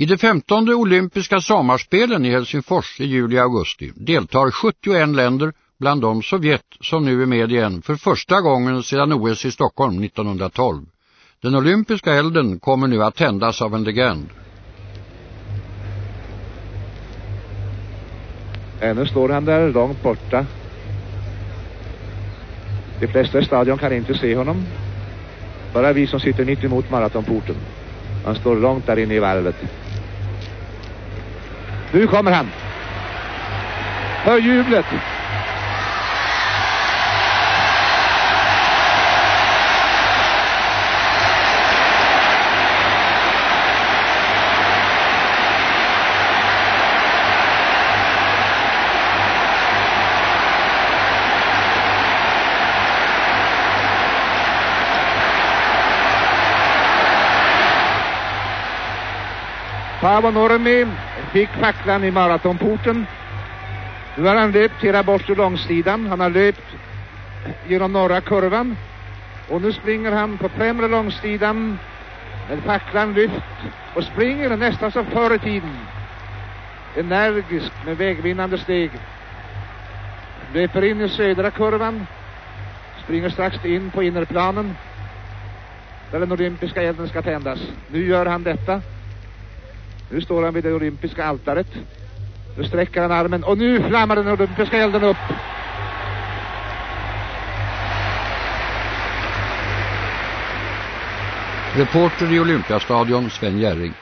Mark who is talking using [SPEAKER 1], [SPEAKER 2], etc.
[SPEAKER 1] I de femtonde olympiska sommarspelen i Helsingfors i juli-augusti deltar 71 länder, bland dem Sovjet som nu är med igen för första gången sedan OS i Stockholm 1912. Den olympiska elden kommer nu att tändas av en legend.
[SPEAKER 2] Ännu står han där långt borta. De flesta i stadion kan inte se honom. Bara vi som sitter mitt emot maratonporten. Han står långt där inne i valvet. Nu kommer han. Hör jublet. Paavo Nurmi fick facklan i maratonporten. Nu har han löpt hela bort till långsidan. Han har löpt genom norra kurvan. Och nu springer han på främre långsidan med facklan lyft och springer nästan som förr i tiden. Energisk med vägvinnande steg. Löper in i södra kurvan. Springer strax in på innerplanen. Där den olympiska elden ska tändas. Nu gör han detta. Nu står han vid det olympiska altaret. Nu sträcker han armen och nu flammar den olympiska elden upp.
[SPEAKER 1] Reporter i Olympiastadion Sven Järring.